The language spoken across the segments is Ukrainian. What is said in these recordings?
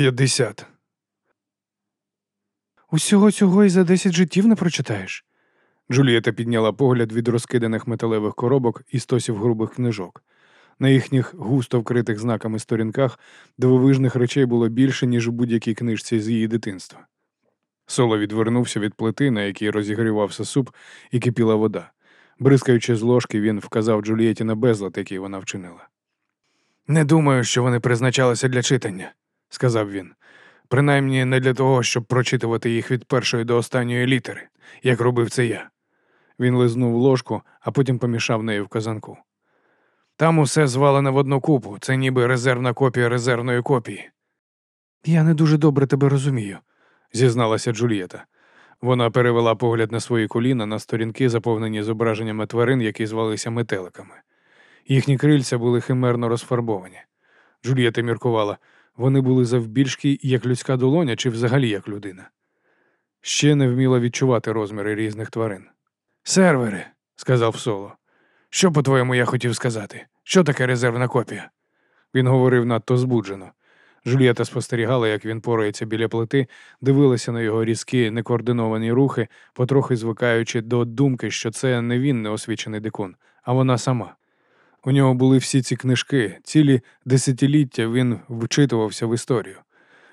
П'ятдесят. Усього цього і за десять життів не прочитаєш. Джулієта підняла погляд від розкиданих металевих коробок і стосів грубих книжок. На їхніх густо вкритих знаками сторінках дивовижних речей було більше, ніж у будь-якій книжці з її дитинства. Соло відвернувся від плити, на якій розігрівався суп і кипіла вода. Бризкаючи з ложки, він вказав Джулієті на безлад, який вона вчинила. Не думаю, що вони призначалися для читання, сказав він. Принаймні не для того, щоб прочитувати їх від першої до останньої літери, як робив це я. Він лизнув ложку, а потім помішав нею в казанку. Там усе звалене в одну купу, це ніби резервна копія резервної копії. Я не дуже добре тебе розумію, зізналася Джульєта. Вона перевела погляд на свої коліна на сторінки, заповнені зображеннями тварин, які звалися метеликами. Їхні крильця були химерно розфарбовані. Джульєта міркувала, вони були завбільшки, як людська долоня, чи взагалі як людина. Ще не вміла відчувати розміри різних тварин. Сервери, сказав Соло. Що, по-твоєму, я хотів сказати? Що таке резервна копія? Він говорив надто збуджено. Жульєта спостерігала, як він порається біля плити, дивилася на його різкі, некоординовані рухи, потрохи звикаючи до думки, що це не він неосвічений дикун, а вона сама. У нього були всі ці книжки, цілі десятиліття він вчитувався в історію.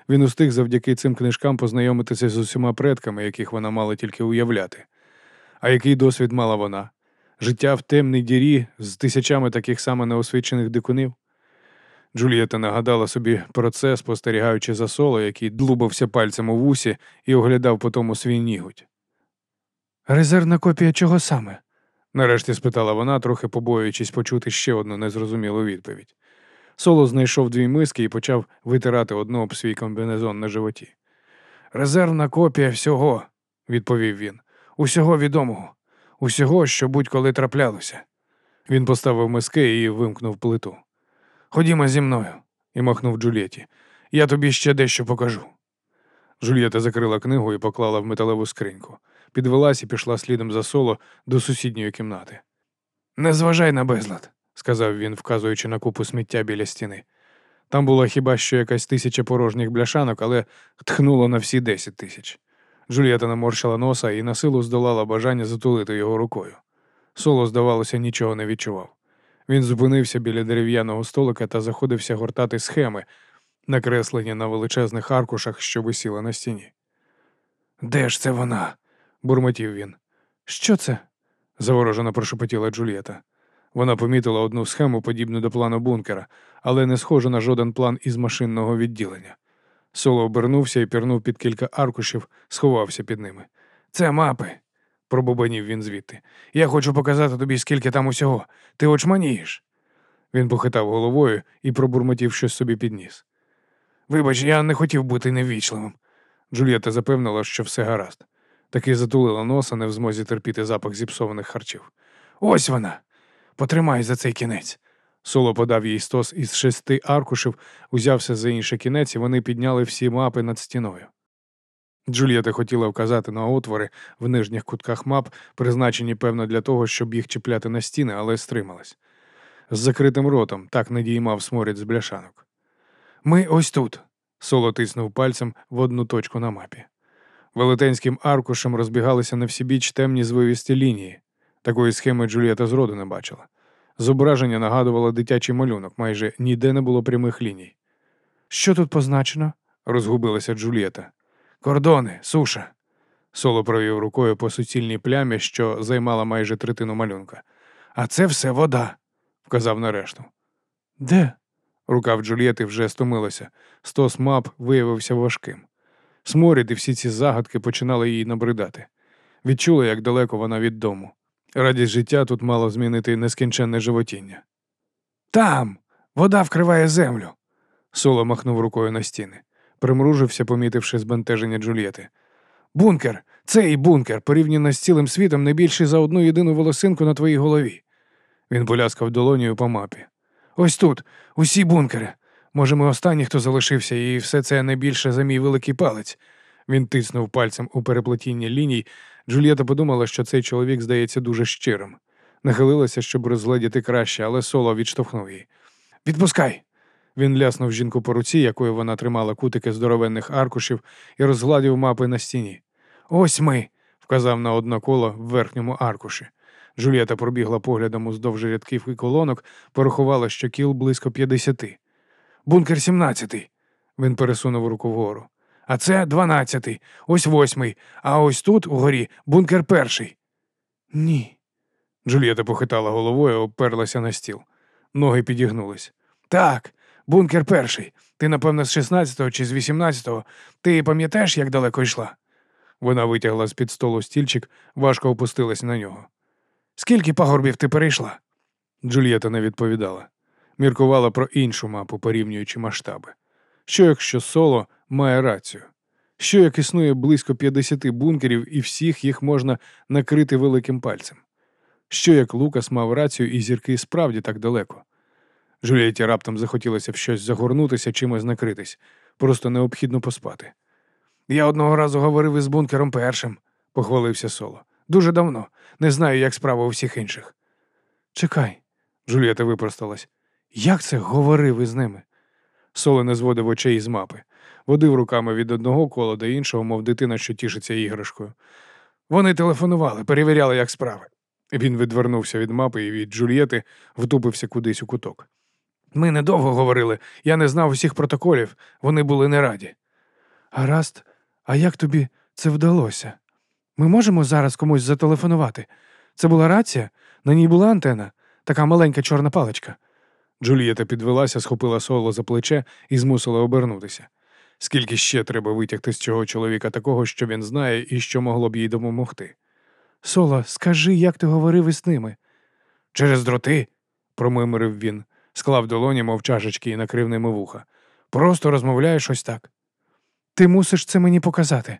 Він устиг завдяки цим книжкам познайомитися з усіма предками, яких вона мала тільки уявляти. А який досвід мала вона? Життя в темній дірі з тисячами таких само неосвічених дикунів? Джулієта нагадала собі про це, спостерігаючи за соло, який длубався пальцем у вусі і оглядав по тому свій нігуть. Резервна копія чого саме? Нарешті спитала вона, трохи побоюючись почути ще одну незрозумілу відповідь. Соло знайшов дві миски і почав витирати одну об свій комбінезон на животі. Резервна копія всього, відповів він, усього відомого, усього, що будь-коли траплялося. Він поставив миски і вимкнув плиту. Ходімо зі мною, і махнув Джулєті. Я тобі ще дещо покажу. Джульєта закрила книгу і поклала в металеву скриньку. Підвелась і пішла слідом за соло до сусідньої кімнати. Не зважай на безлад, сказав він, вказуючи на купу сміття біля стіни. Там була хіба що якась тисяча порожніх бляшанок, але тхнуло на всі десять тисяч. Джулієта наморщила носа і на силу здолала бажання затулити його рукою. Соло, здавалося, нічого не відчував. Він зупинився біля дерев'яного столика та заходився гортати схеми, накреслені на величезних аркушах, що висіли на стіні. Де ж це вона? Бурмотів він. Що це? заворожено прошепотіла Джульєта. Вона помітила одну схему, подібну до плану бункера, але не схожу на жоден план із машинного відділення. Соло обернувся і пірнув під кілька аркушів, сховався під ними. Це мапи, пробубанів він звідти. Я хочу показати тобі, скільки там усього. Ти очманієш. Він похитав головою і пробурмотів щось собі підніс. Вибач, я не хотів бути неввічливим. Джульєта запевнила, що все гаразд. Таки затулила носа, не в змозі терпіти запах зіпсованих харчів. Ось вона. Потримай за цей кінець. Соло подав їй стос із шести аркушів, узявся за інший кінець, і вони підняли всі мапи над стіною. Джульєта хотіла вказати на отвори в нижніх кутках мап, призначені, певно, для того, щоб їх чіпляти на стіни, але стрималась. З закритим ротом так не діймав сморід з бляшанок. Ми ось тут. Соло тиснув пальцем в одну точку на мапі. Велетенським аркушем розбігалися на всібіч темні звивісті лінії. Такої схеми Джулієта зроду не бачила. Зображення нагадувало дитячий малюнок, майже ніде не було прямих ліній. Що тут позначено? розгубилася Джулієта. Кордони, суша. Соло провів рукою по суцільній плямі, що займала майже третину малюнка. А це все вода, вказав нарешту. Де? Рука в Джульєти вже стомилася. Стос мап виявився важким. Сморід і всі ці загадки починали їй набридати. Відчула, як далеко вона від дому. Радість життя тут мало змінити нескінченне животіння. Там вода вкриває землю. Соло махнув рукою на стіни. Примружився, помітивши збентеження Джульєти. Бункер, цей бункер, порівняно з цілим світом, не більший за одну єдину волосинку на твоїй голові. Він поляскав долонію по мапі. Ось тут, усі бункери. Може, ми останні, хто залишився, і все це не більше за мій великий палець. Він тиснув пальцем у переплетіння ліній. Джульєта подумала, що цей чоловік здається дуже щирим. Нахилилася, щоб розгледіти краще, але соло відштовхнув її. Відпускай. Він ляснув жінку по руці, якою вона тримала кутики здоровенних аркушів, і розгладів мапи на стіні. Ось ми, вказав на одне коло в верхньому аркуші. Джулієта пробігла поглядом уздовж рядків і колонок, порахувала, що кіл близько п'ятдесяти. Бункер сімнадцятий. Він пересунув руку вгору. А це дванадцятий, ось восьмий, а ось тут, угорі, бункер перший. Ні. Джульєта похитала головою, оперлася на стіл. Ноги підігнулись. Так, бункер перший. Ти, напевно, з 16-го чи з 18-го. Ти пам'ятаєш, як далеко йшла? Вона витягла з-під столу стільчик, важко опустилась на нього. Скільки пагорбів ти перейшла? Джульєта не відповідала. Міркувала про іншу мапу, порівнюючи масштаби. Що якщо соло має рацію? Що як існує близько 50 бункерів і всіх їх можна накрити великим пальцем? Що як Лукас мав рацію і зірки справді так далеко? Джулієті раптом захотілося в щось загорнутися, чимось накритись, просто необхідно поспати. Я одного разу говорив із бункером першим, похвалився соло. Дуже давно. Не знаю, як справа у всіх інших. Чекай, Джулієта випросталась. Як це говорив із ними? Соло не зводив очей із мапи, водив руками від одного кола до іншого, мов дитина, що тішиться іграшкою. Вони телефонували, перевіряли, як справи. Він відвернувся від мапи і від Джульєти втупився кудись у куток. Ми недовго говорили, я не знав усіх протоколів, вони були не раді. Гаразд, а як тобі це вдалося? Ми можемо зараз комусь зателефонувати. Це була рація? На ній була антена, така маленька чорна паличка. Джульєта підвелася, схопила соло за плече і змусила обернутися. Скільки ще треба витягти з цього чоловіка такого, що він знає і що могло б їй допомогти? Соло, скажи, як ти говорив із ними? Через дроти, промимирив він, склав долоні, мов чашечки, і накрив ними вуха. Просто розмовляєш ось так, Ти мусиш це мені показати.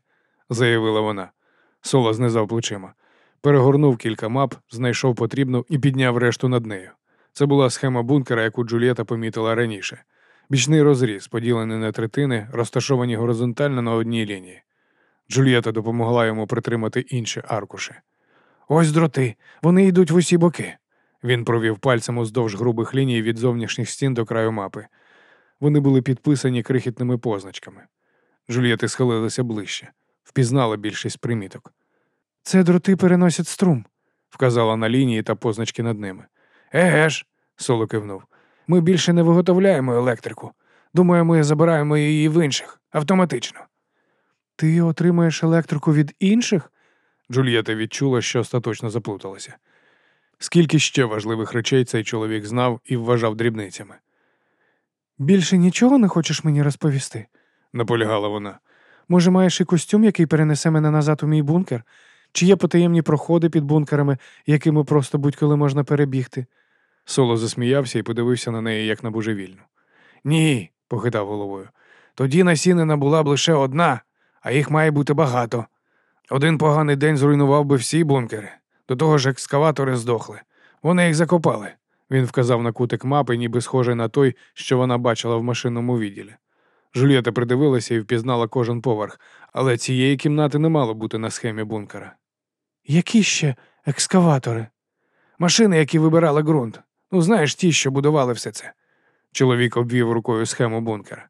заявила вона. Соло знизав плечима. Перегорнув кілька мап, знайшов потрібну і підняв решту над нею. Це була схема бункера, яку Джульєта помітила раніше. Бічний розріз, поділений на третини, розташовані горизонтально на одній лінії. Джульєта допомогла йому притримати інші аркуші. Ось дроти, вони йдуть в усі боки. Він провів пальцем уздовж грубих ліній від зовнішніх стін до краю мапи. Вони були підписані крихітними позначками. Джульєти схилилися ближче, впізнала більшість приміток. Це дроти переносять струм. Вказала на лінії та позначки над ними. Еге ж, соло кивнув. Ми більше не виготовляємо електрику. Думаю, ми забираємо її в інших автоматично. Ти отримаєш електрику від інших? Джульєта відчула, що остаточно заплуталася. Скільки ще важливих речей цей чоловік знав і вважав дрібницями, Більше нічого не хочеш мені розповісти? наполягала вона. Може, маєш і костюм, який перенесе мене назад у мій бункер? Чи є потаємні проходи під бункерами, якими просто будь-коли можна перебігти? Соло засміявся і подивився на неї, як на божевільну. Ні, похитав головою. Тоді насінина була б лише одна, а їх має бути багато. Один поганий день зруйнував би всі бункери. До того ж, екскаватори здохли. Вони їх закопали. Він вказав на кутик мапи, ніби схожий на той, що вона бачила в машинному відділі. Жульєта придивилася і впізнала кожен поверх, але цієї кімнати не мало бути на схемі бункера. Які ще екскаватори? Машини, які вибирали ґрунт. Ну, знаєш, ті, що будували все це. Чоловік обвів рукою схему бункера.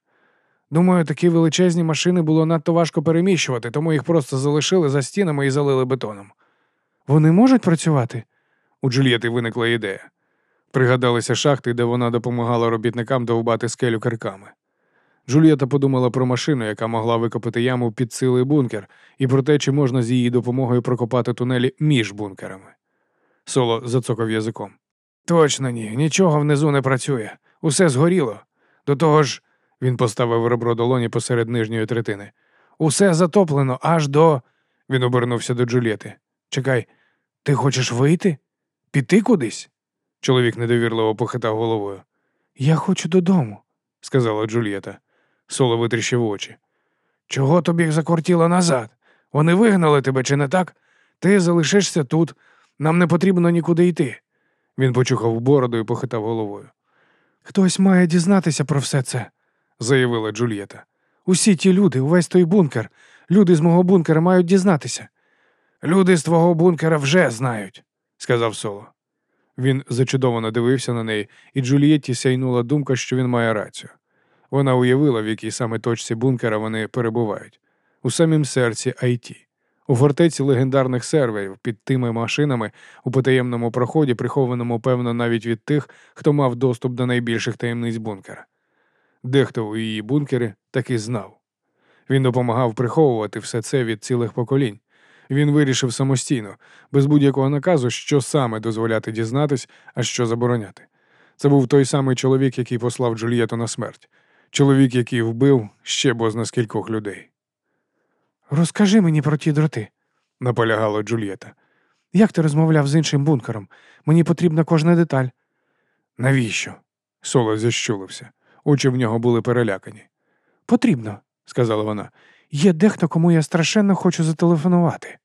Думаю, такі величезні машини було надто важко переміщувати, тому їх просто залишили за стінами і залили бетоном. Вони можуть працювати? У Джульєти виникла ідея. Пригадалися шахти, де вона допомагала робітникам довбати скелю кирками. Джульєта подумала про машину, яка могла викопати яму під цілий бункер, і про те, чи можна з її допомогою прокопати тунелі між бункерами. Соло зацокав язиком. Точно ні, нічого внизу не працює. Усе згоріло. До того ж, він поставив ребро долоні посеред нижньої третини. Усе затоплено аж до. Він обернувся до Джульєти. Чекай, ти хочеш вийти? Піти кудись? Чоловік недовірливо похитав головою. Я хочу додому. сказала Джульєта. Соло витріщив очі. Чого тобі закортіло назад? Вони вигнали тебе, чи не так? Ти залишишся тут. Нам не потрібно нікуди йти. Він почухав бороду і похитав головою. Хтось має дізнатися про все це, заявила Джульєта. Усі ті люди, увесь той бункер. Люди з мого бункера мають дізнатися. Люди з твого бункера вже знають, сказав Соло. Він зачудовано дивився на неї, і Джульєтті сяйнула думка, що він має рацію. Вона уявила, в якій саме точці бункера вони перебувають у самім серці IT. У фортеці легендарних серверів під тими машинами у потаємному проході, прихованому, певно, навіть від тих, хто мав доступ до найбільших таємниць бункера. Дехто у її бункері таки знав. Він допомагав приховувати все це від цілих поколінь. Він вирішив самостійно, без будь-якого наказу, що саме дозволяти дізнатись, а що забороняти. Це був той самий чоловік, який послав Джульєту на смерть, чоловік, який вбив ще бозна скількох людей. Розкажи мені про ті дроти. Наполягала Джульєта. Як ти розмовляв з іншим бункером? Мені потрібна кожна деталь. Навіщо? Соло зіщулився. Очі в нього були перелякані. Потрібно, Сказала вона. Є дехто, кому я страшенно хочу зателефонувати.